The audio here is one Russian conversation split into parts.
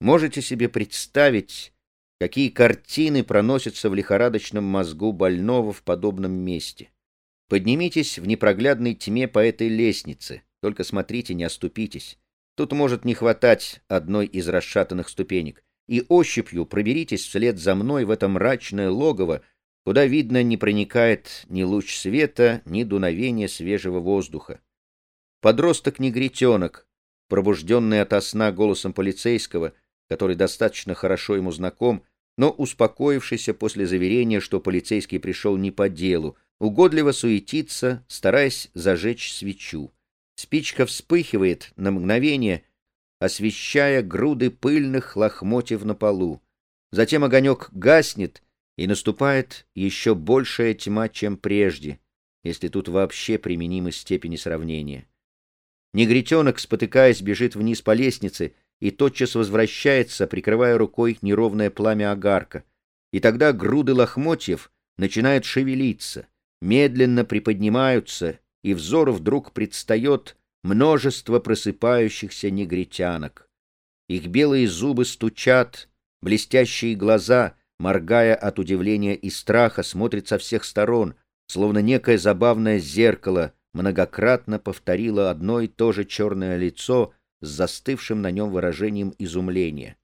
Можете себе представить, какие картины проносятся в лихорадочном мозгу больного в подобном месте? Поднимитесь в непроглядной тьме по этой лестнице, только смотрите, не оступитесь. Тут может не хватать одной из расшатанных ступенек, и ощупью проберитесь вслед за мной в это мрачное логово, куда, видно, не проникает ни луч света, ни дуновение свежего воздуха. Подросток-негритенок, пробужденный ото сна голосом полицейского, который достаточно хорошо ему знаком, но успокоившийся после заверения, что полицейский пришел не по делу, угодливо суетится, стараясь зажечь свечу. Спичка вспыхивает на мгновение, освещая груды пыльных лохмотьев на полу. Затем огонек гаснет, и наступает еще большая тьма, чем прежде, если тут вообще применимы степени сравнения. Негритенок, спотыкаясь, бежит вниз по лестнице и тотчас возвращается, прикрывая рукой неровное пламя огарка. И тогда груды лохмотьев начинают шевелиться, медленно приподнимаются, и взору вдруг предстает множество просыпающихся негритянок. Их белые зубы стучат, блестящие глаза, моргая от удивления и страха, смотрят со всех сторон, словно некое забавное зеркало — многократно повторила одно и то же черное лицо с застывшим на нем выражением изумления.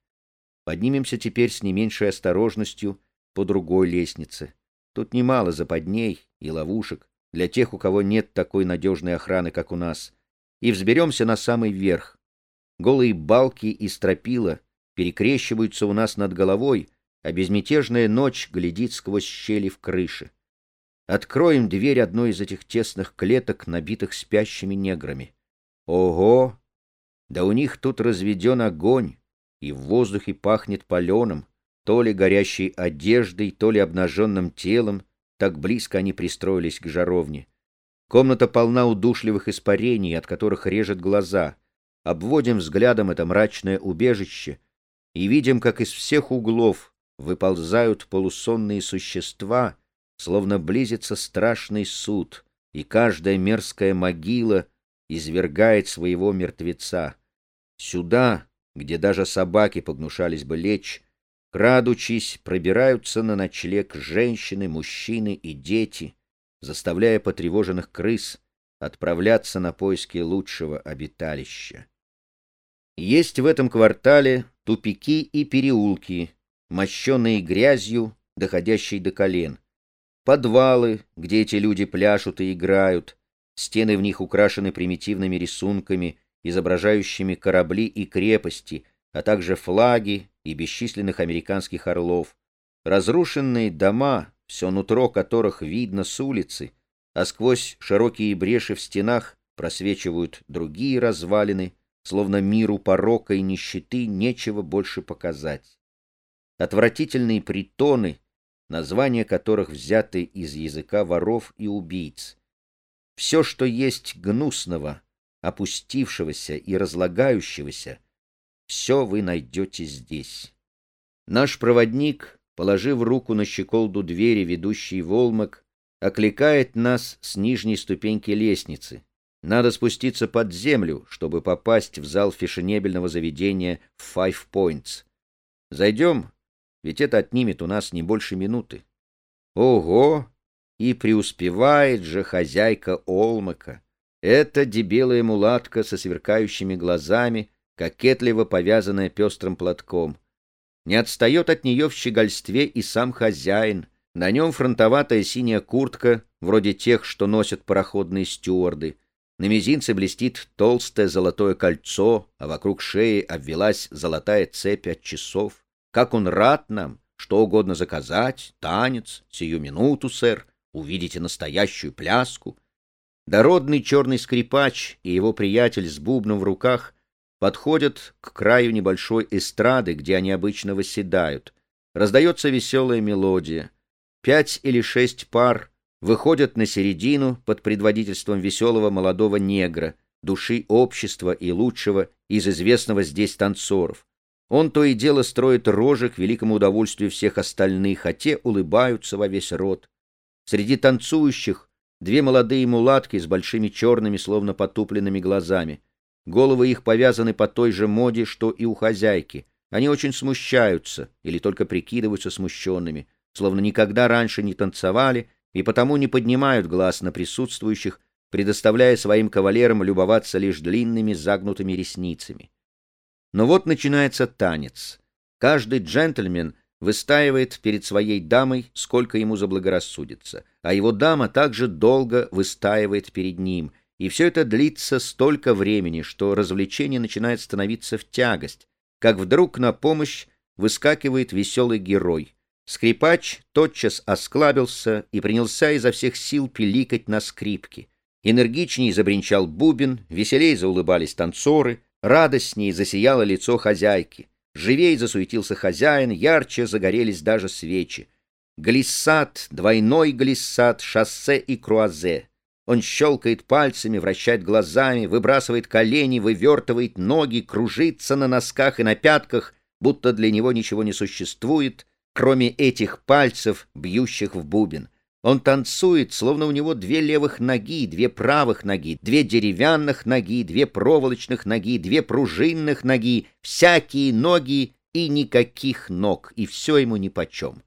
Поднимемся теперь с не меньшей осторожностью по другой лестнице. Тут немало западней и ловушек для тех, у кого нет такой надежной охраны, как у нас. И взберемся на самый верх. Голые балки и стропила перекрещиваются у нас над головой, а безмятежная ночь глядит сквозь щели в крыше. Откроем дверь одной из этих тесных клеток, набитых спящими неграми. Ого! Да у них тут разведен огонь, и в воздухе пахнет паленым, то ли горящей одеждой, то ли обнаженным телом, так близко они пристроились к жаровне. Комната полна удушливых испарений, от которых режет глаза. Обводим взглядом это мрачное убежище и видим, как из всех углов выползают полусонные существа — словно близится страшный суд, и каждая мерзкая могила извергает своего мертвеца. Сюда, где даже собаки погнушались бы лечь, крадучись, пробираются на ночлег женщины, мужчины и дети, заставляя потревоженных крыс отправляться на поиски лучшего обиталища. Есть в этом квартале тупики и переулки, мощенные грязью, доходящей до колен — подвалы, где эти люди пляшут и играют, стены в них украшены примитивными рисунками, изображающими корабли и крепости, а также флаги и бесчисленных американских орлов, разрушенные дома, все нутро которых видно с улицы, а сквозь широкие бреши в стенах просвечивают другие развалины, словно миру порока и нищеты нечего больше показать. Отвратительные притоны — названия которых взяты из языка воров и убийц. Все, что есть гнусного, опустившегося и разлагающегося, все вы найдете здесь. Наш проводник, положив руку на щеколду двери, ведущей в Олмак, окликает нас с нижней ступеньки лестницы. Надо спуститься под землю, чтобы попасть в зал фешенебельного заведения Five Points. Зайдем ведь это отнимет у нас не больше минуты. Ого! И преуспевает же хозяйка Олмака. Это дебелая мулатка со сверкающими глазами, кокетливо повязанная пестрым платком. Не отстает от нее в щегольстве и сам хозяин. На нем фронтоватая синяя куртка, вроде тех, что носят пароходные стюарды. На мизинце блестит толстое золотое кольцо, а вокруг шеи обвелась золотая цепь от часов. Как он рад нам, что угодно заказать, танец, сию минуту, сэр, увидите настоящую пляску. Дородный черный скрипач и его приятель с бубном в руках подходят к краю небольшой эстрады, где они обычно восседают. Раздается веселая мелодия. Пять или шесть пар выходят на середину под предводительством веселого молодого негра, души общества и лучшего из известного здесь танцоров. Он то и дело строит рожи к великому удовольствию всех остальных, а те улыбаются во весь рот. Среди танцующих две молодые мулатки с большими черными, словно потупленными глазами. Головы их повязаны по той же моде, что и у хозяйки. Они очень смущаются или только прикидываются смущенными, словно никогда раньше не танцевали и потому не поднимают глаз на присутствующих, предоставляя своим кавалерам любоваться лишь длинными загнутыми ресницами. Но вот начинается танец. Каждый джентльмен выстаивает перед своей дамой, сколько ему заблагорассудится, а его дама также долго выстаивает перед ним, и все это длится столько времени, что развлечение начинает становиться в тягость, как вдруг на помощь выскакивает веселый герой. Скрипач тотчас осклабился и принялся изо всех сил пиликать на скрипке. Энергичнее забринчал бубен, веселей заулыбались танцоры, радостнее засияло лицо хозяйки. Живей засуетился хозяин, ярче загорелись даже свечи. Глиссад, двойной глиссад, шоссе и круазе. Он щелкает пальцами, вращает глазами, выбрасывает колени, вывертывает ноги, кружится на носках и на пятках, будто для него ничего не существует, кроме этих пальцев, бьющих в бубен. Он танцует, словно у него две левых ноги, две правых ноги, две деревянных ноги, две проволочных ноги, две пружинных ноги, всякие ноги и никаких ног, и все ему нипочем.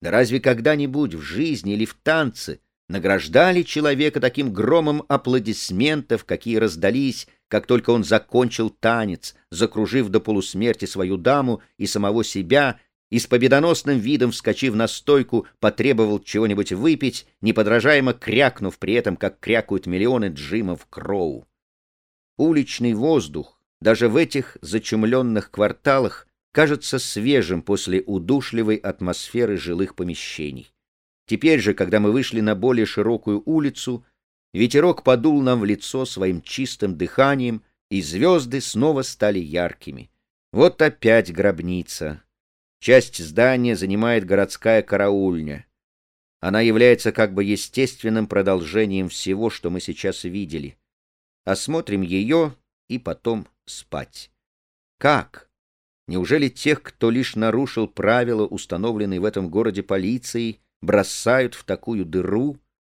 Да разве когда-нибудь в жизни или в танце награждали человека таким громом аплодисментов, какие раздались, как только он закончил танец, закружив до полусмерти свою даму и самого себя, и с победоносным видом, вскочив на стойку, потребовал чего-нибудь выпить, неподражаемо крякнув при этом, как крякают миллионы джимов Кроу. Уличный воздух, даже в этих зачумленных кварталах, кажется свежим после удушливой атмосферы жилых помещений. Теперь же, когда мы вышли на более широкую улицу, ветерок подул нам в лицо своим чистым дыханием, и звезды снова стали яркими. Вот опять гробница. Часть здания занимает городская караульня. Она является как бы естественным продолжением всего, что мы сейчас видели. Осмотрим ее и потом спать. Как? Неужели тех, кто лишь нарушил правила, установленные в этом городе полицией, бросают в такую дыру,